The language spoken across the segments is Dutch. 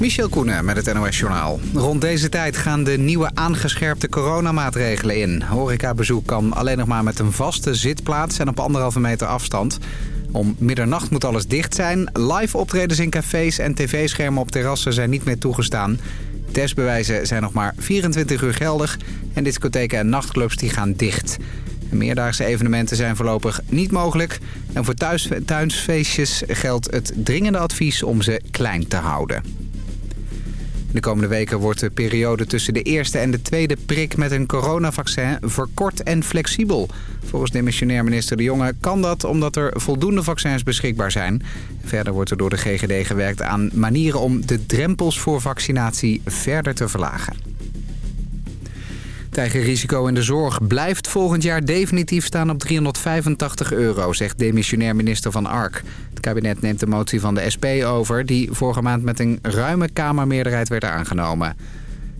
Michel Koenen met het NOS-journaal. Rond deze tijd gaan de nieuwe aangescherpte coronamaatregelen in. Horecabezoek kan alleen nog maar met een vaste zitplaats en op anderhalve meter afstand. Om middernacht moet alles dicht zijn. Live optredens in cafés en tv-schermen op terrassen zijn niet meer toegestaan. Testbewijzen zijn nog maar 24 uur geldig. En discotheken en nachtclubs die gaan dicht. Meerdaagse evenementen zijn voorlopig niet mogelijk. En voor thuis, thuisfeestjes geldt het dringende advies om ze klein te houden. De komende weken wordt de periode tussen de eerste en de tweede prik met een coronavaccin verkort en flexibel. Volgens demissionair minister De Jonge kan dat omdat er voldoende vaccins beschikbaar zijn. Verder wordt er door de GGD gewerkt aan manieren om de drempels voor vaccinatie verder te verlagen. Het eigen risico in de zorg blijft volgend jaar definitief staan op 385 euro, zegt demissionair minister Van Ark. Het kabinet neemt de motie van de SP over, die vorige maand met een ruime Kamermeerderheid werd aangenomen.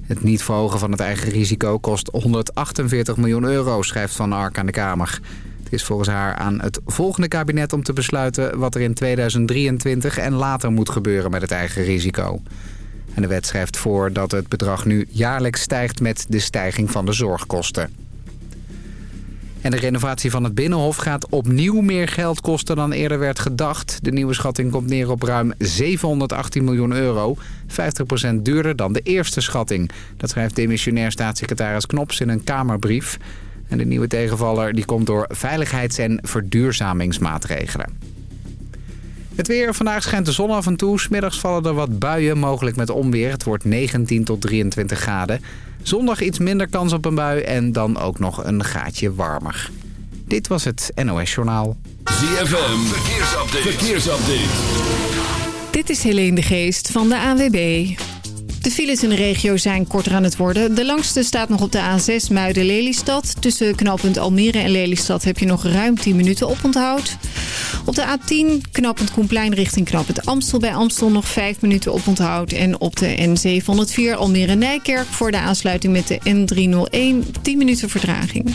Het niet verhogen van het eigen risico kost 148 miljoen euro, schrijft Van Ark aan de Kamer. Het is volgens haar aan het volgende kabinet om te besluiten wat er in 2023 en later moet gebeuren met het eigen risico. En de wet schrijft voor dat het bedrag nu jaarlijks stijgt met de stijging van de zorgkosten. En de renovatie van het Binnenhof gaat opnieuw meer geld kosten dan eerder werd gedacht. De nieuwe schatting komt neer op ruim 718 miljoen euro. 50% duurder dan de eerste schatting. Dat schrijft demissionair staatssecretaris Knops in een Kamerbrief. En de nieuwe tegenvaller die komt door veiligheids- en verduurzamingsmaatregelen. Het weer. Vandaag schijnt de zon af en toe. Smiddags vallen er wat buien, mogelijk met onweer. Het wordt 19 tot 23 graden. Zondag iets minder kans op een bui en dan ook nog een gaatje warmer. Dit was het NOS Journaal. ZFM. Verkeersupdate. Verkeersupdate. Dit is Helene de Geest van de ANWB. De files in de regio zijn korter aan het worden. De langste staat nog op de A6 Muiden-Lelystad. Tussen knooppunt Almere en Lelystad heb je nog ruim 10 minuten oponthoud. Op de A10 knooppunt Koenplein richting knooppunt Amstel bij Amstel nog 5 minuten oponthoud. En op de N704 Almere-Nijkerk voor de aansluiting met de N301 10 minuten vertraging.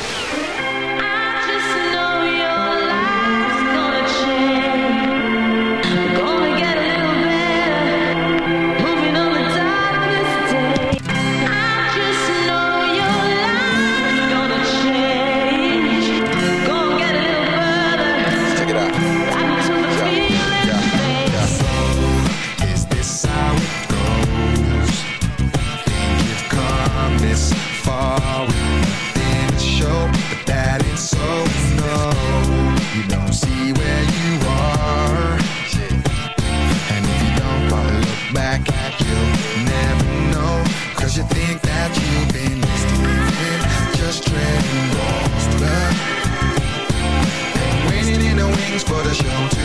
You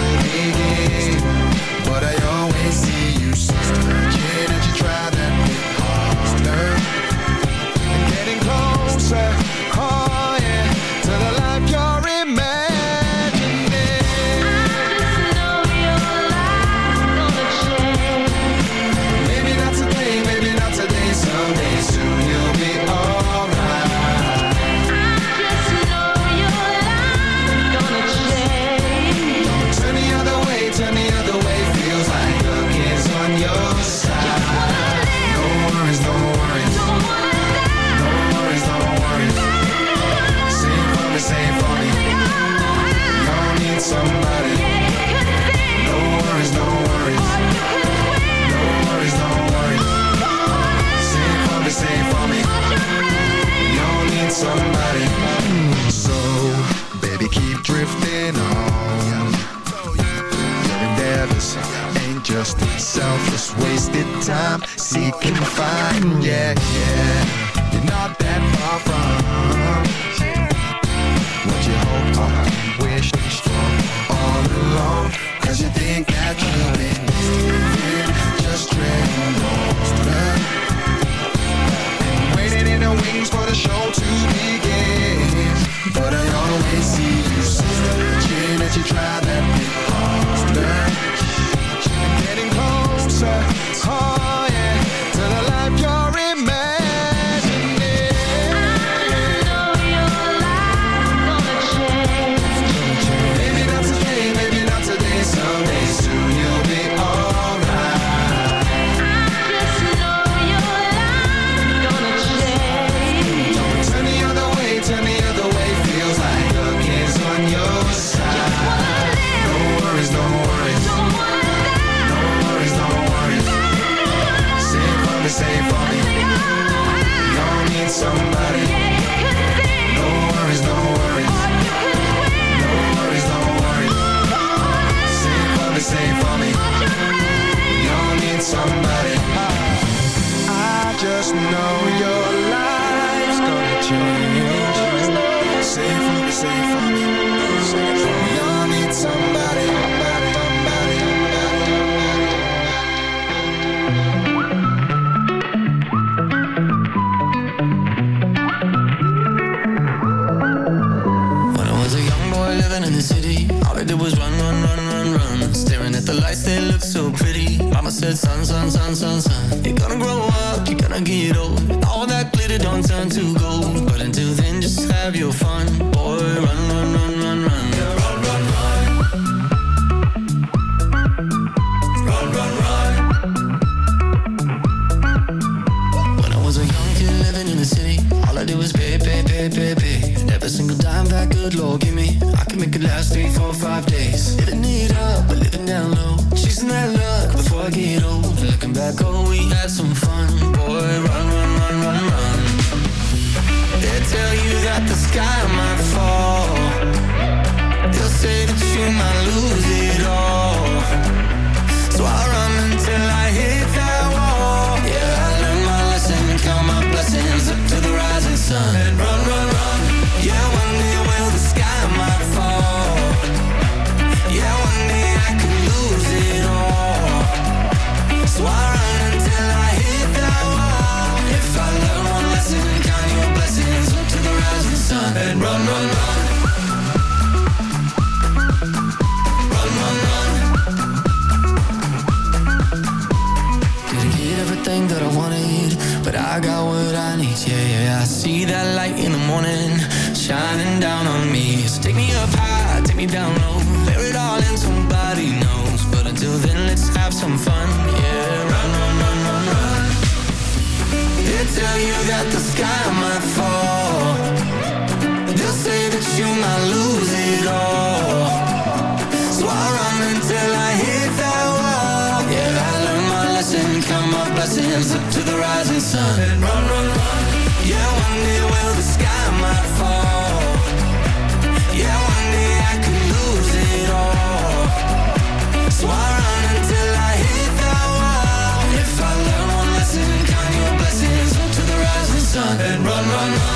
I wanted, but I got what I need. Yeah, yeah, I see that light in the morning shining down on me. So take me up high, take me down low, let it all in. Somebody knows, but until then, let's have some fun. Yeah, run, run, run, run, run. They tell you that the sky might fall sun and run, run, run. Yeah, one day well the sky might fall. Yeah, one day I could lose it all. So I run until I hit that wall. If I learn one lesson, count your blessings to the rising sun and run, run, run.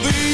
the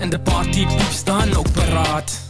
En de partypieps staan ook paraat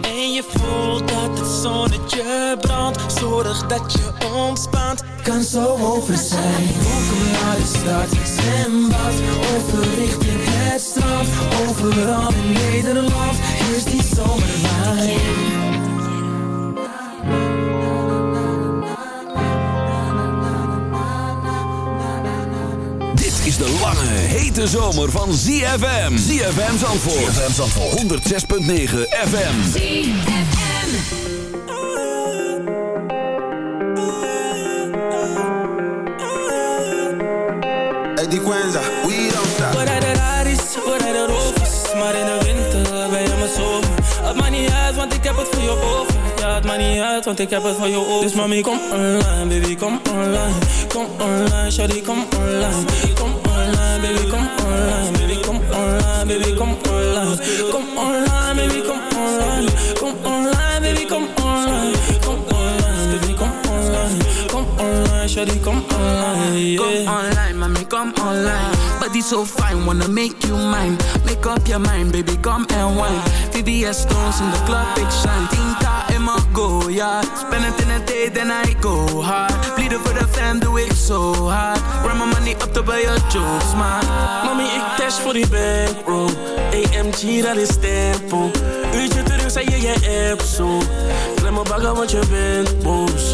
en je voelt dat het zonnetje brandt. Zorg dat je ontspant, kan zo over zijn. Welkom naar de stad, zwembad, overrichting het strand. Overal in Nederland is die zomerwijn is de lange, hete zomer van ZFM. ZFM Zandvoort. ZFM Zandvoort. 106.9 FM. Eddie Quenza, we don't stop. We rijden raris, we rijden rovers Maar in de winter ben je me zomer Het maakt niet uit, want ik heb het voor je over het maakt niet uit, want ik heb het voor je over Dus mami, kom online, baby, kom online. Kom online, shawty, kom online. Kom online, baby, kom online. Baby, kom online, baby, kom online. Kom online, baby, kom online. Kom online, baby, Kom online, shawty, kom online. Come online, mommy, come online. Body so fine, wanna make you mine. Make up your mind, baby, come and wine. VVS stones in the club, big shine. Tinta in my go, yeah. Spend it in a day, then I go hard. Bleeden for the fam, do it so hard. Run my money up to buy your jokes, man. Mami, ik dash voor die bankroll AMG, dat is tempo Uurtje terug, zei je je app zo Klem me bagger, want je bent boos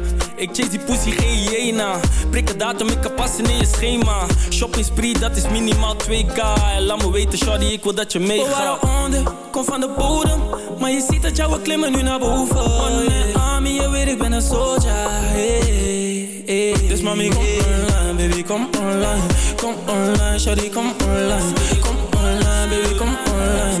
Ik chase die pussy, geen hyena. Prik de datum, ik kan passen in je schema. Shopping spree, dat is minimaal 2k. En laat me weten, shawty, ik wil dat je We meegaat. waren onder, kom van de bodem. Maar je ziet dat jouw klimmen nu naar boven. One man army, je weet ik ben een soldier. Hey, hey, Dus mami, kom online, baby, kom online. Kom online, shawty, kom online. Kom online, baby, kom online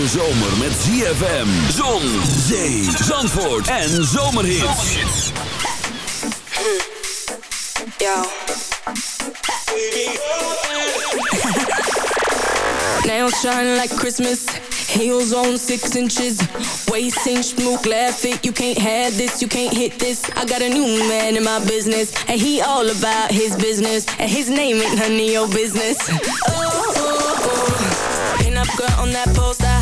Zomer met ZFM, zon, zee, zandvoort en zomerhits. Yo. Nails shine like Christmas. Heels on six inches. Waist inch, smoke, laugh it. You can't have this, you can't hit this. I got a new man in my business. And he all about his business. And his name ain't none of your business. Oh, oh, oh. Pin up girl on that poster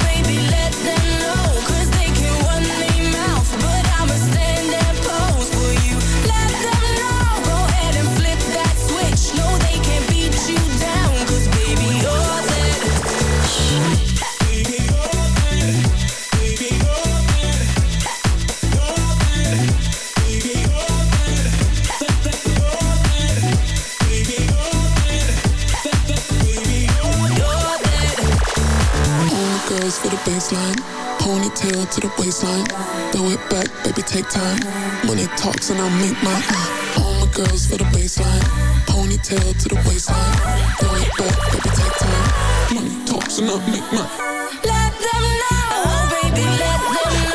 baseline. Ponytail to the waistline. Throw it back, baby, take time. Money talks and I make my uh. All my girls for the baseline. Ponytail to the waistline. Throw it back, baby, take time. Money talks and I make my. Let them know, oh baby, let them know.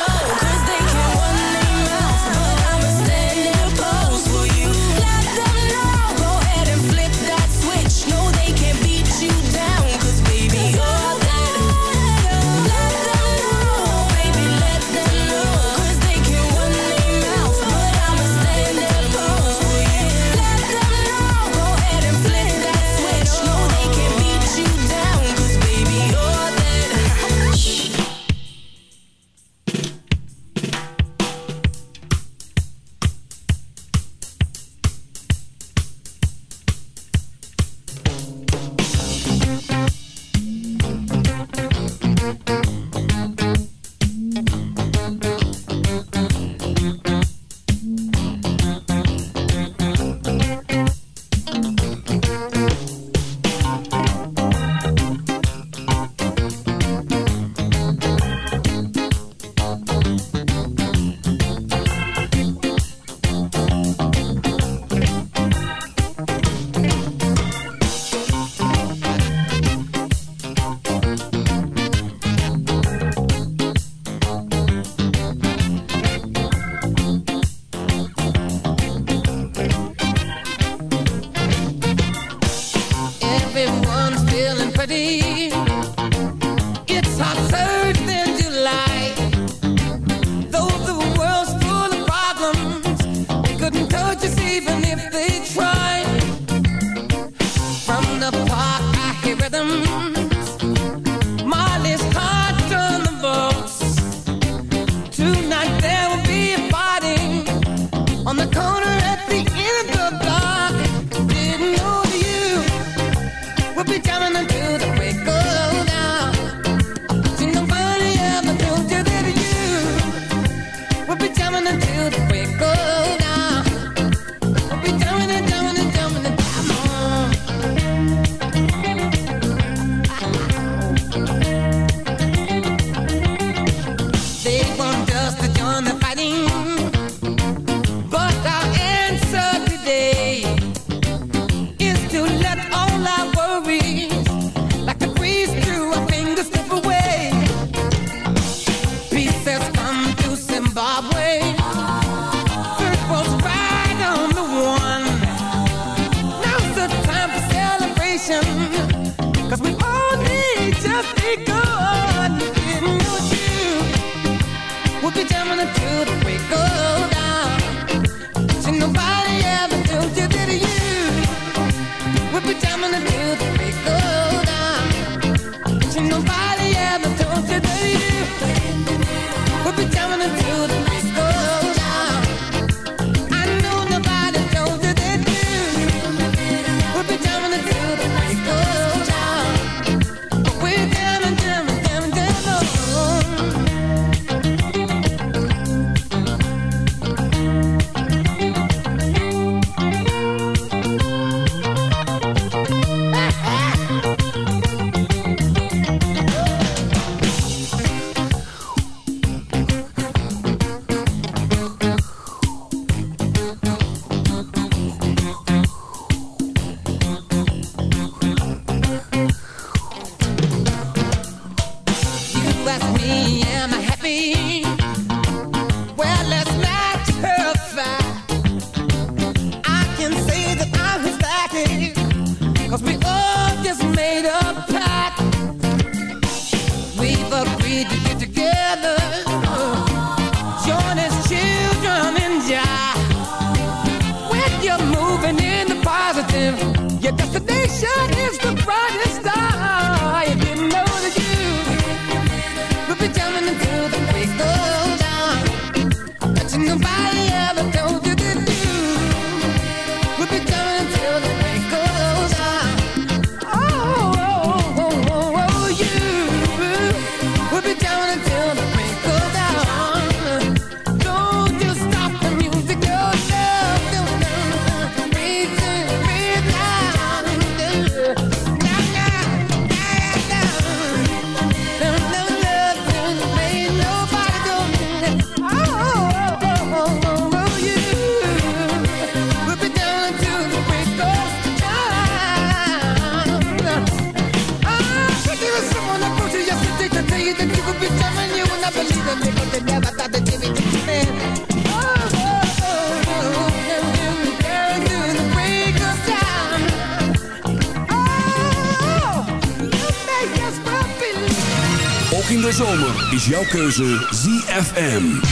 jouw keuze ZFM.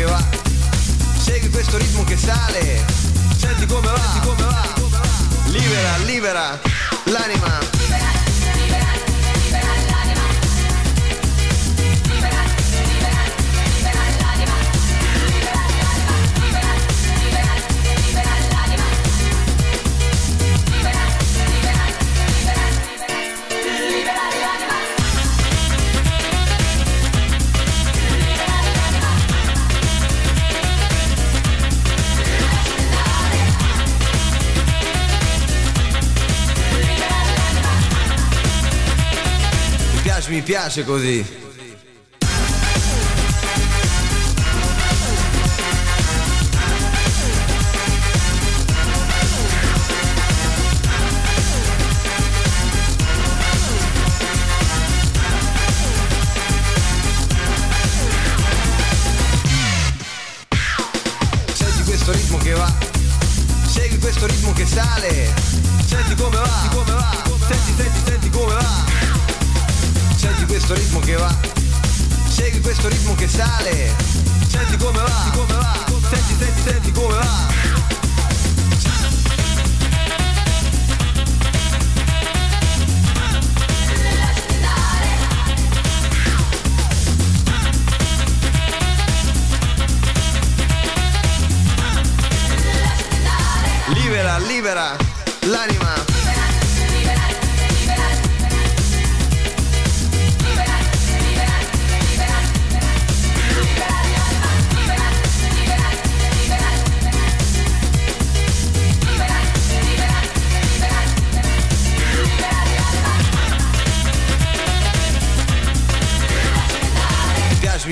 che va. Segui questo ritmo che sale. Senti come va, Senti come va. Libera, libera l'anima. piace così.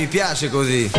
Piace così.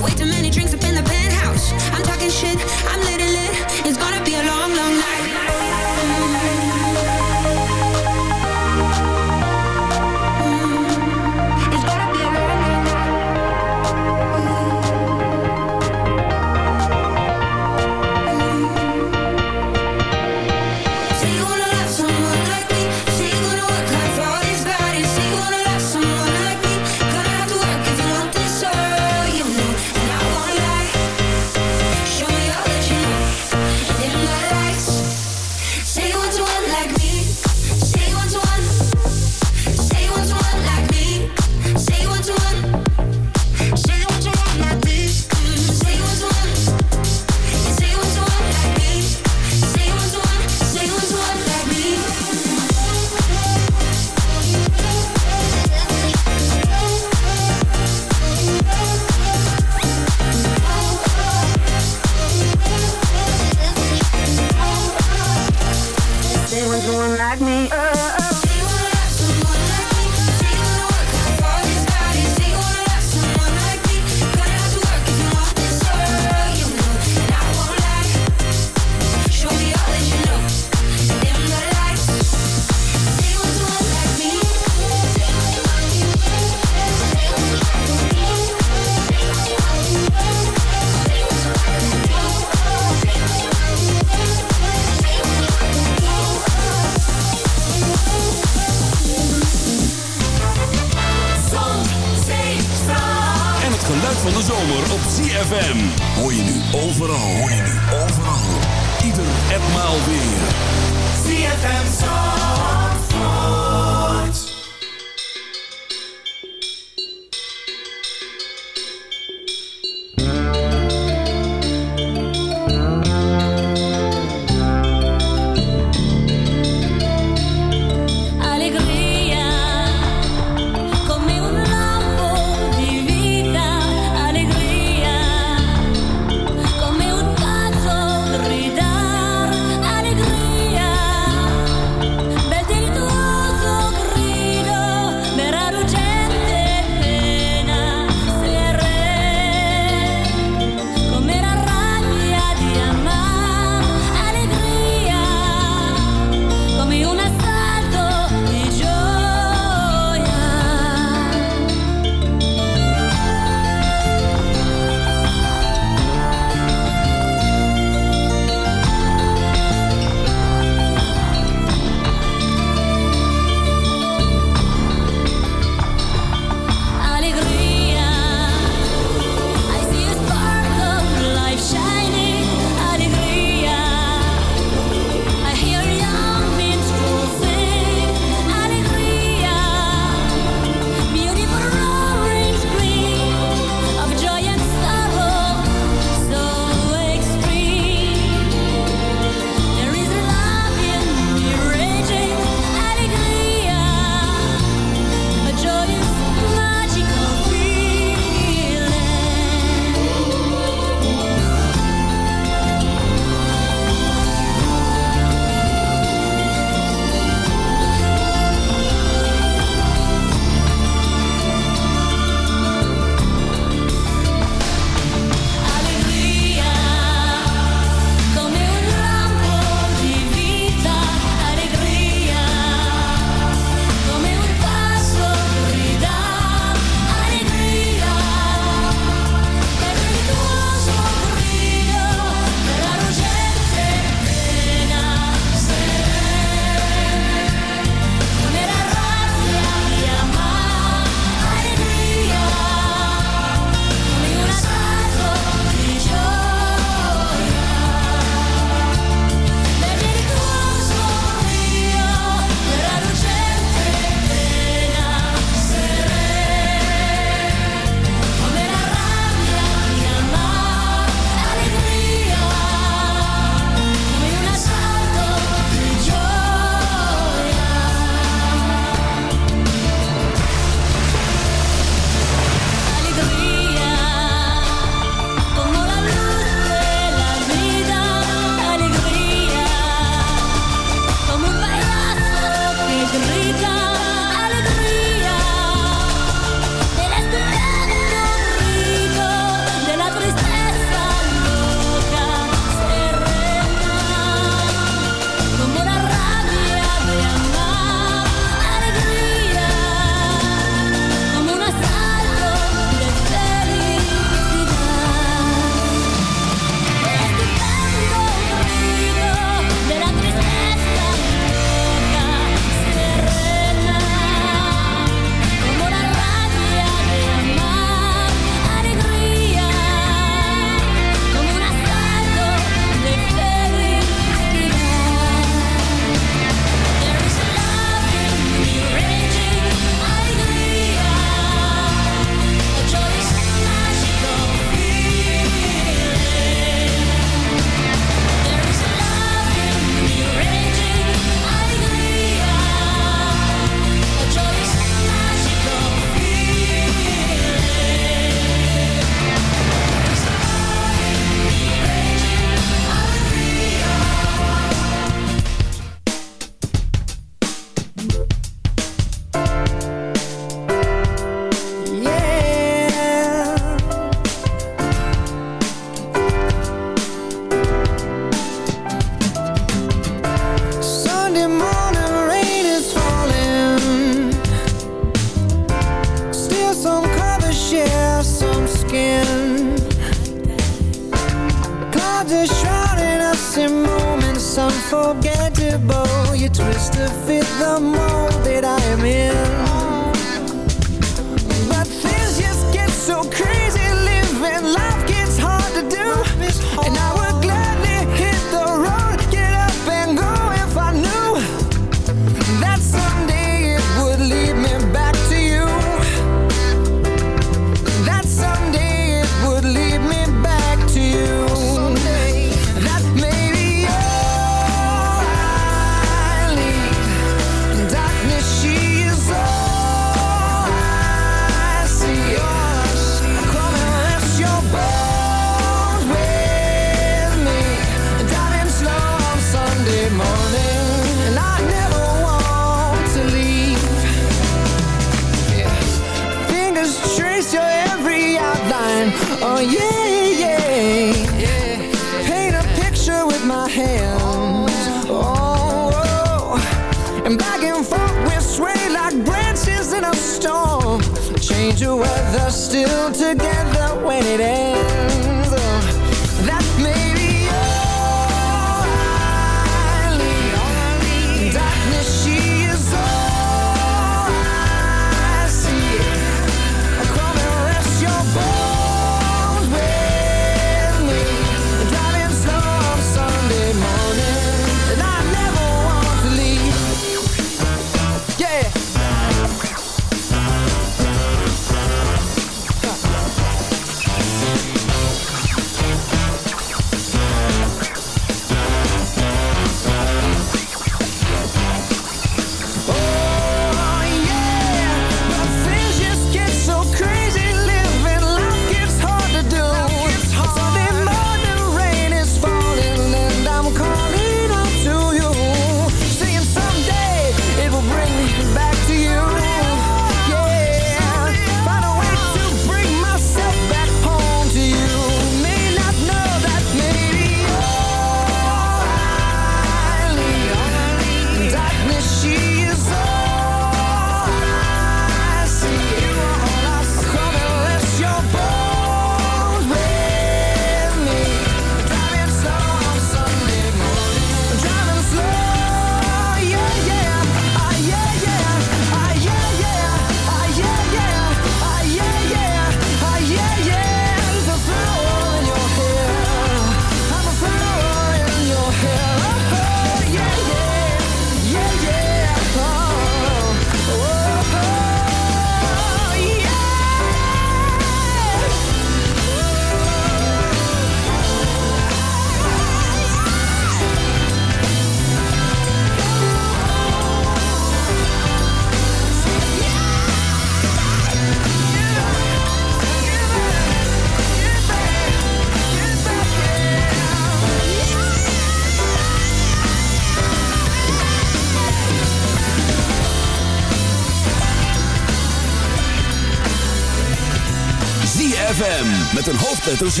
ZFM met een hoofdletter Z.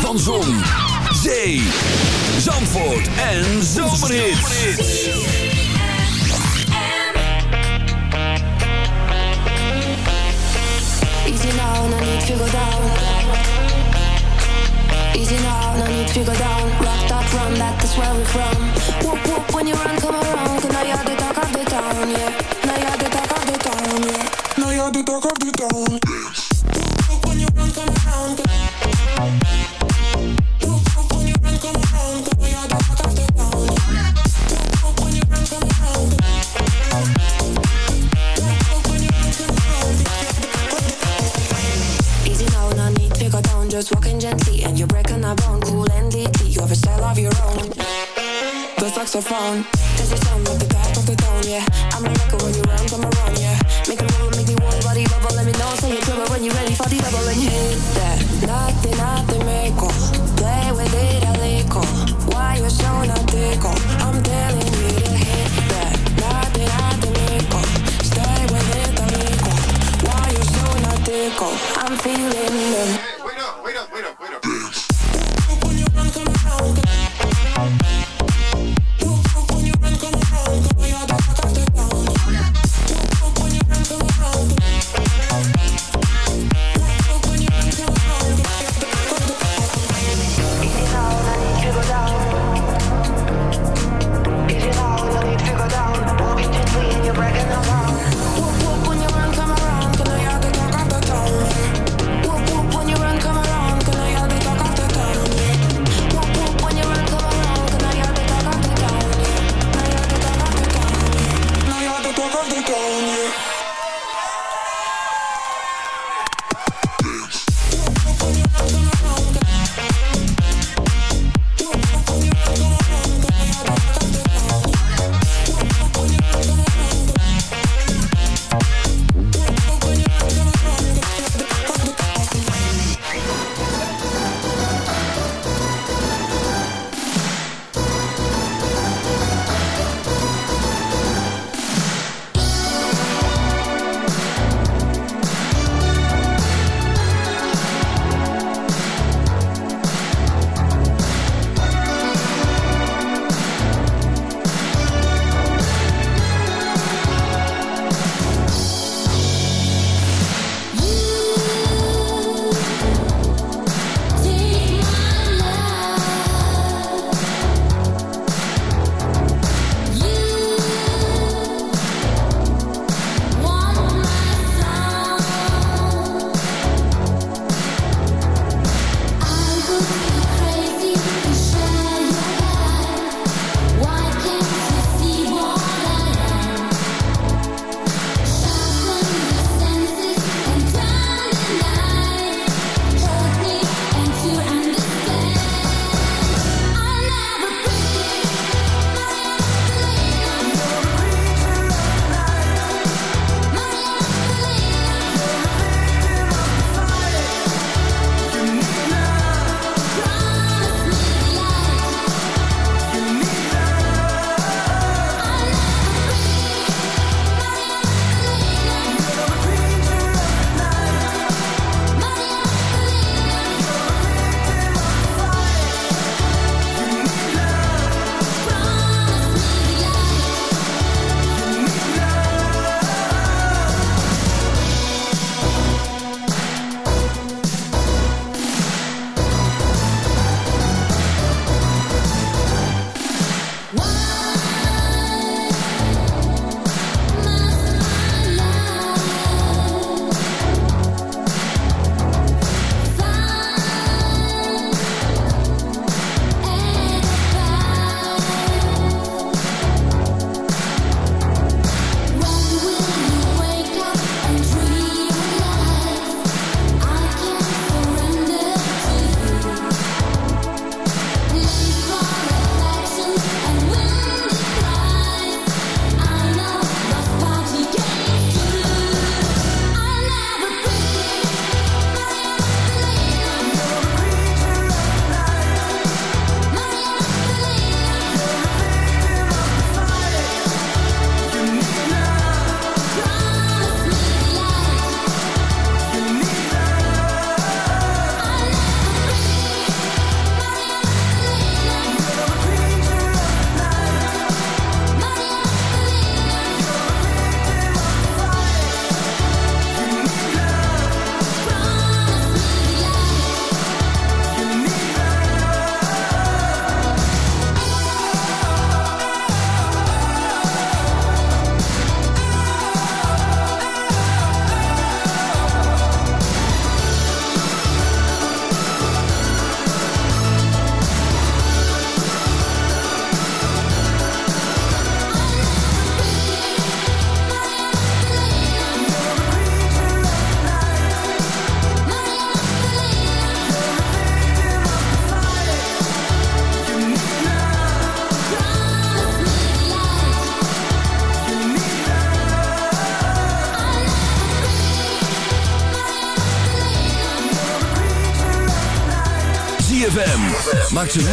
Van Zon, Zee, Zandvoort en Zomerhit. Easy now, no need to go down. Easy now, no need to go down. Rocked up, run, that where we're from. Whoop, whoop, when you run, come around. Cause now you're the